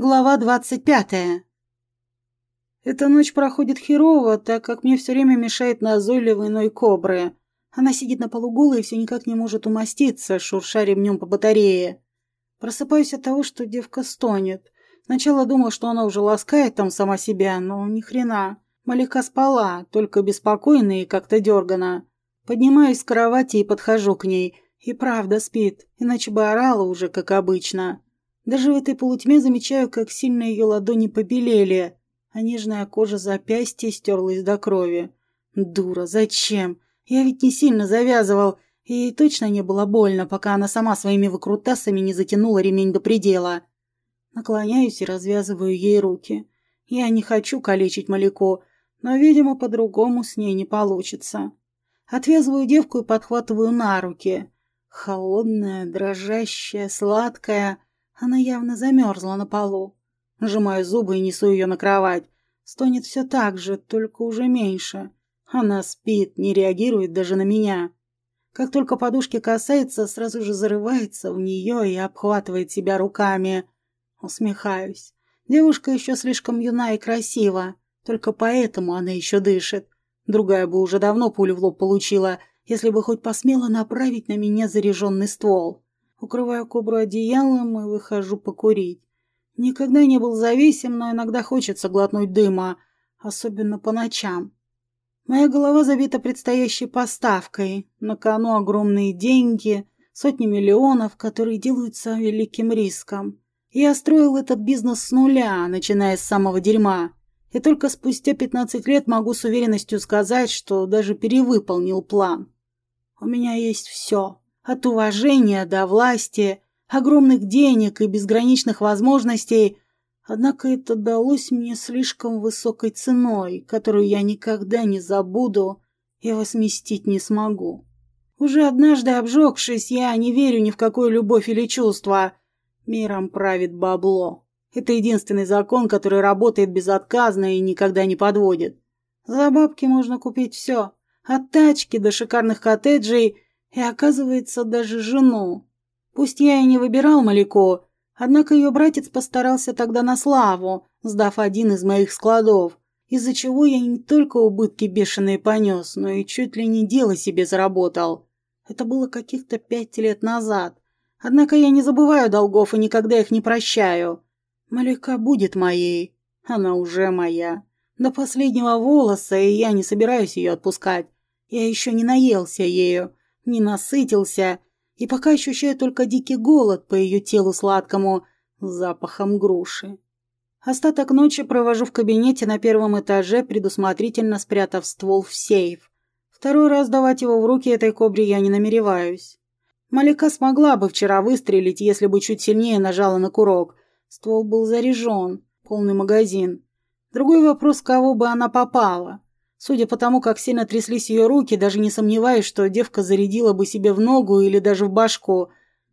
Глава двадцать пятая. Эта ночь проходит херово, так как мне все время мешает назойливый ной кобры. Она сидит на полу голой и все никак не может умоститься, шурша ремнем по батарее. Просыпаюсь от того, что девка стонет. Сначала думал, что она уже ласкает там сама себя, но ни хрена. Малика спала, только беспокойно и как-то дергано. Поднимаюсь с кровати и подхожу к ней. И правда спит, иначе бы орала уже, как обычно. Даже в этой полутьме замечаю, как сильно ее ладони побелели, а нежная кожа запястья стерлась до крови. Дура, зачем? Я ведь не сильно завязывал, и ей точно не было больно, пока она сама своими выкрутасами не затянула ремень до предела. Наклоняюсь и развязываю ей руки. Я не хочу калечить Маляко, но, видимо, по-другому с ней не получится. Отвязываю девку и подхватываю на руки. Холодная, дрожащая, сладкая — она явно замерзла на полу. Сжимаю зубы и несу ее на кровать. Стонет все так же, только уже меньше. Она спит, не реагирует даже на меня. Как только подушки касается, сразу же зарывается в нее и обхватывает себя руками. Усмехаюсь. Девушка еще слишком юна и красива. Только поэтому она еще дышит. Другая бы уже давно пулю в лоб получила, если бы хоть посмела направить на меня заряженный ствол. Укрываю кобру одеялом и выхожу покурить. Никогда не был зависим, но иногда хочется глотнуть дыма, особенно по ночам. Моя голова забита предстоящей поставкой. На кону огромные деньги, сотни миллионов, которые делаются великим риском. Я строил этот бизнес с нуля, начиная с самого дерьма. И только спустя 15 лет могу с уверенностью сказать, что даже перевыполнил план. У меня есть все. От уважения до власти, огромных денег и безграничных возможностей. Однако это далось мне слишком высокой ценой, которую я никогда не забуду и возместить не смогу. Уже однажды обжегшись, я не верю ни в какую любовь или чувство. Миром правит бабло. Это единственный закон, который работает безотказно и никогда не подводит. За бабки можно купить все. От тачки до шикарных коттеджей и, оказывается, даже жену. Пусть я и не выбирал Маляко, однако ее братец постарался тогда на славу, сдав один из моих складов, из-за чего я не только убытки бешеные понес, но и чуть ли не дело себе заработал. Это было каких-то пять лет назад. Однако я не забываю долгов и никогда их не прощаю. Маляка будет моей. Она уже моя. До последнего волоса, и я не собираюсь ее отпускать. Я еще не наелся ею не насытился и пока ощущаю только дикий голод по ее телу сладкому запахом груши. Остаток ночи провожу в кабинете на первом этаже, предусмотрительно спрятав ствол в сейф. Второй раз давать его в руки этой кобре я не намереваюсь. Малика смогла бы вчера выстрелить, если бы чуть сильнее нажала на курок. Ствол был заряжен, полный магазин. Другой вопрос, кого бы она попала. Судя по тому, как сильно тряслись ее руки, даже не сомневаюсь, что девка зарядила бы себе в ногу или даже в башку.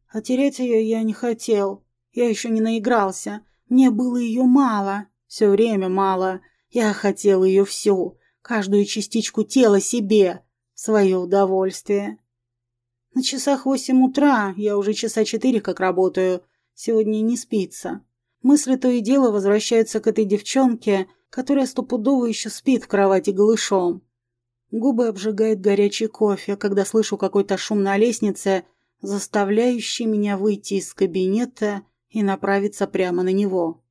А терять ее я не хотел. Я еще не наигрался. Мне было ее мало. Все время мало. Я хотел ее всю. Каждую частичку тела себе. В свое удовольствие. На часах восемь утра, я уже часа четыре как работаю. Сегодня не спится. Мысли то и дело возвращаются к этой девчонке, которая стопудово еще спит в кровати голышом. Губы обжигает горячий кофе, когда слышу какой-то шум на лестнице, заставляющий меня выйти из кабинета и направиться прямо на него.